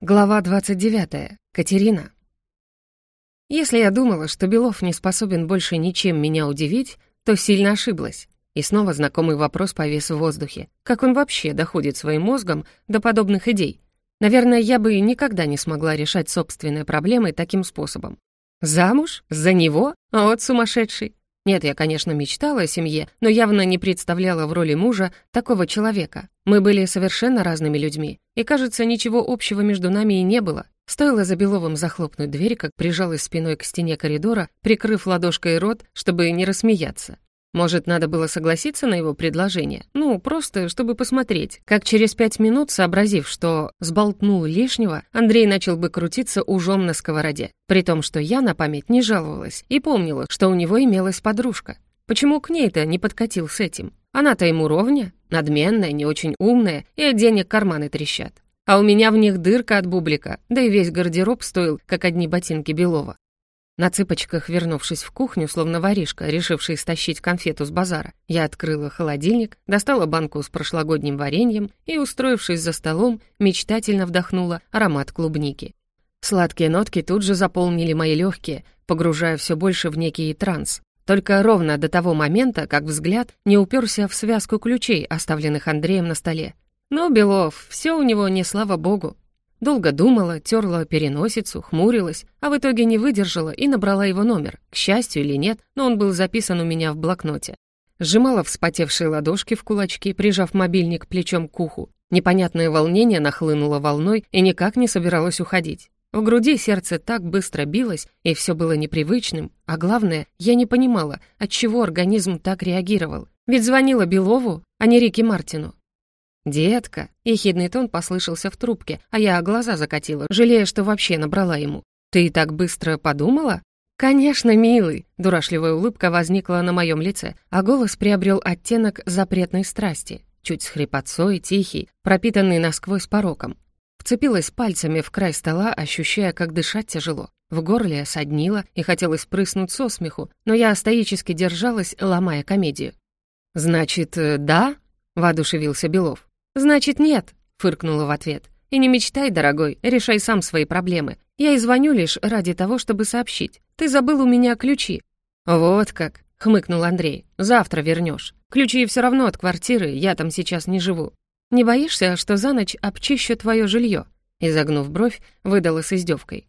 Глава 29. Катерина. Если я думала, что Белов не способен больше ничем меня удивить, то сильно ошиблась. И снова знакомый вопрос повис в воздухе. Как он вообще доходит своим мозгом до подобных идей? Наверное, я бы никогда не смогла решать собственные проблемы таким способом. Замуж? За него? Вот сумасшедший. Нет, я, конечно, мечтала о семье, но явно не представляла в роли мужа такого человека. Мы были совершенно разными людьми, и, кажется, ничего общего между нами и не было. Стоило за Беловым захлопнуть дверь, как прижалась спиной к стене коридора, прикрыв ладошкой рот, чтобы не рассмеяться. Может, надо было согласиться на его предложение? Ну, просто, чтобы посмотреть. Как через пять минут, сообразив, что сболтнул лишнего, Андрей начал бы крутиться ужом на сковороде. При том, что я на память не жаловалась и помнила, что у него имелась подружка. Почему к ней-то не подкатил с этим? Она-то ему ровня, надменная, не очень умная, и от денег карманы трещат. А у меня в них дырка от бублика, да и весь гардероб стоил, как одни ботинки Белова. На цыпочках, вернувшись в кухню, словно воришка, решивший стащить конфету с базара, я открыла холодильник, достала банку с прошлогодним вареньем и, устроившись за столом, мечтательно вдохнула аромат клубники. Сладкие нотки тут же заполнили мои легкие, погружая все больше в некий транс. Только ровно до того момента, как взгляд не уперся в связку ключей, оставленных Андреем на столе. Но Белов, все у него не слава богу, Долго думала, терла переносицу, хмурилась, а в итоге не выдержала и набрала его номер. К счастью или нет, но он был записан у меня в блокноте. Сжимала вспотевшие ладошки в кулачки, прижав мобильник плечом к уху. Непонятное волнение нахлынуло волной и никак не собиралось уходить. В груди сердце так быстро билось, и все было непривычным, а главное, я не понимала, от чего организм так реагировал. Ведь звонила Белову, а не Рике Мартину. «Детка!» — ехидный тон послышался в трубке, а я глаза закатила, жалея, что вообще набрала ему. «Ты так быстро подумала?» «Конечно, милый!» — дурашливая улыбка возникла на моем лице, а голос приобрел оттенок запретной страсти, чуть с хрипотцой, тихий, пропитанный насквозь пороком. Вцепилась пальцами в край стола, ощущая, как дышать тяжело. В горле соднило и хотелось прыснуть со смеху, но я стоически держалась, ломая комедию. «Значит, э, да?» — воодушевился Белов. «Значит, нет», — фыркнула в ответ. «И не мечтай, дорогой, решай сам свои проблемы. Я и звоню лишь ради того, чтобы сообщить. Ты забыл у меня ключи». «Вот как», — хмыкнул Андрей. «Завтра вернешь. Ключи все равно от квартиры, я там сейчас не живу. Не боишься, что за ночь обчищу твое жилье?» Изогнув бровь, выдала с издевкой.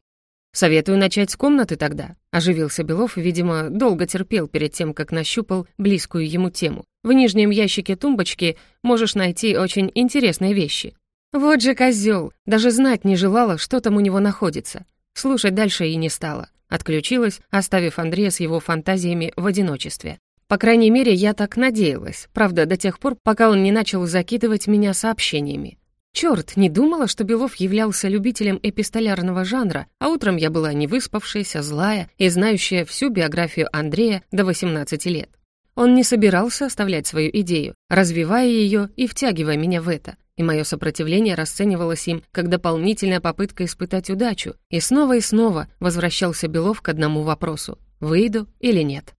«Советую начать с комнаты тогда», — оживился Белов, видимо, долго терпел перед тем, как нащупал близкую ему тему. «В нижнем ящике тумбочки можешь найти очень интересные вещи». Вот же козел, даже знать не желала, что там у него находится. Слушать дальше и не стала. Отключилась, оставив Андрея с его фантазиями в одиночестве. По крайней мере, я так надеялась, правда, до тех пор, пока он не начал закидывать меня сообщениями. Черт, не думала, что Белов являлся любителем эпистолярного жанра, а утром я была невыспавшаяся, злая и знающая всю биографию Андрея до 18 лет. Он не собирался оставлять свою идею, развивая ее и втягивая меня в это, и мое сопротивление расценивалось им как дополнительная попытка испытать удачу, и снова и снова возвращался Белов к одному вопросу — выйду или нет.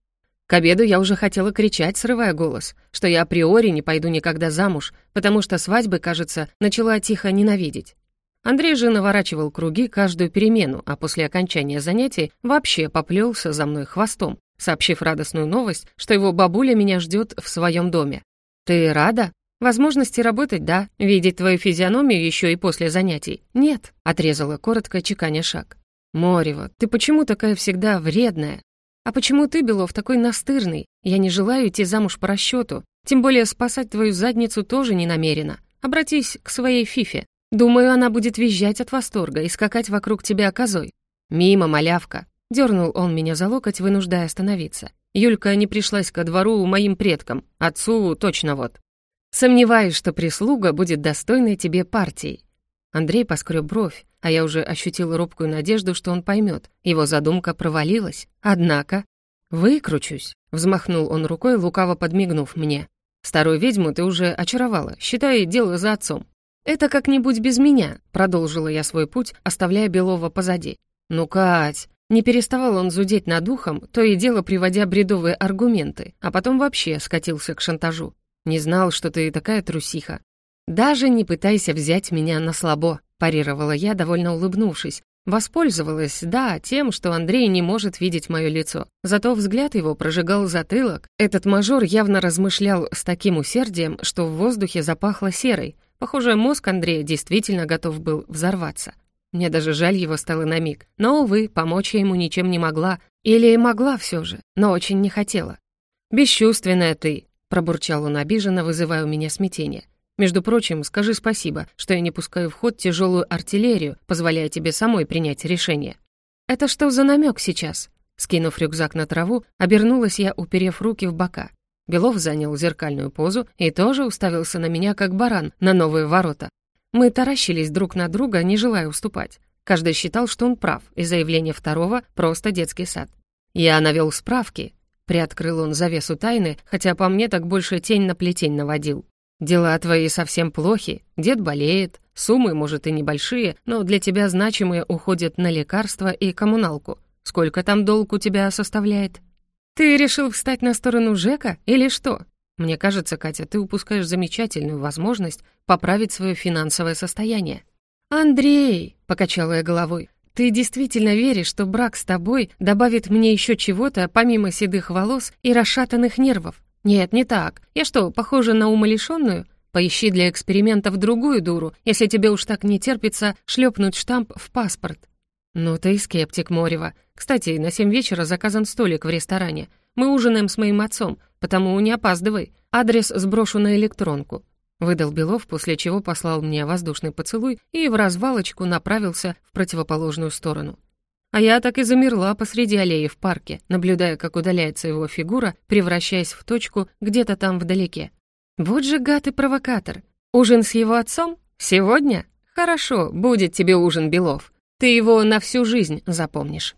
К обеду я уже хотела кричать, срывая голос, что я априори не пойду никогда замуж, потому что свадьбы, кажется, начала тихо ненавидеть. Андрей же наворачивал круги каждую перемену, а после окончания занятий вообще поплелся за мной хвостом, сообщив радостную новость, что его бабуля меня ждет в своем доме. «Ты рада?» «Возможности работать, да. Видеть твою физиономию еще и после занятий. Нет», — отрезала коротко, чеканя шаг. «Морева, ты почему такая всегда вредная?» «А почему ты, Белов, такой настырный? Я не желаю идти замуж по расчету. Тем более спасать твою задницу тоже не намерена. Обратись к своей Фифе. Думаю, она будет визжать от восторга и скакать вокруг тебя козой. Мимо, малявка!» Дернул он меня за локоть, вынуждая остановиться. Юлька не пришлась ко двору моим предкам, отцу точно вот. Сомневаюсь, что прислуга будет достойной тебе партией. Андрей поскреб бровь, а я уже ощутила робкую надежду, что он поймет. Его задумка провалилась. Однако... «Выкручусь», — взмахнул он рукой, лукаво подмигнув мне. «Старую ведьму ты уже очаровала, считай дело за отцом». «Это как-нибудь без меня», — продолжила я свой путь, оставляя Белова позади. «Ну, Кать...» Не переставал он зудеть над ухом, то и дело приводя бредовые аргументы, а потом вообще скатился к шантажу. «Не знал, что ты такая трусиха». «Даже не пытайся взять меня на слабо», — парировала я, довольно улыбнувшись. Воспользовалась, да, тем, что Андрей не может видеть мое лицо. Зато взгляд его прожигал затылок. Этот мажор явно размышлял с таким усердием, что в воздухе запахло серой. Похоже, мозг Андрея действительно готов был взорваться. Мне даже жаль его стало на миг. Но, увы, помочь я ему ничем не могла. Или могла все же, но очень не хотела. «Бесчувственная ты», — пробурчал он обиженно, вызывая у меня смятение. «Между прочим, скажи спасибо, что я не пускаю в ход тяжелую артиллерию, позволяя тебе самой принять решение». «Это что за намек сейчас?» Скинув рюкзак на траву, обернулась я, уперев руки в бока. Белов занял зеркальную позу и тоже уставился на меня, как баран, на новые ворота. Мы таращились друг на друга, не желая уступать. Каждый считал, что он прав, и заявление второго — просто детский сад. Я навел справки, Приоткрыл он завесу тайны, хотя по мне так больше тень на плетень наводил. «Дела твои совсем плохи, дед болеет, суммы, может, и небольшие, но для тебя значимые уходят на лекарства и коммуналку. Сколько там долг у тебя составляет?» «Ты решил встать на сторону Жека или что?» «Мне кажется, Катя, ты упускаешь замечательную возможность поправить свое финансовое состояние». «Андрей!» — покачала я головой. Ты действительно веришь, что брак с тобой добавит мне еще чего-то, помимо седых волос и расшатанных нервов? Нет, не так. Я что, похожа на умалишенную? Поищи для экспериментов другую дуру, если тебе уж так не терпится шлепнуть штамп в паспорт. Ну ты и скептик, Морева. Кстати, на семь вечера заказан столик в ресторане. Мы ужинаем с моим отцом, потому не опаздывай. Адрес сброшу на электронку. Выдал Белов, после чего послал мне воздушный поцелуй и в развалочку направился в противоположную сторону. А я так и замерла посреди аллеи в парке, наблюдая, как удаляется его фигура, превращаясь в точку где-то там вдалеке. Вот же гад и провокатор. Ужин с его отцом? Сегодня? Хорошо, будет тебе ужин, Белов. Ты его на всю жизнь запомнишь.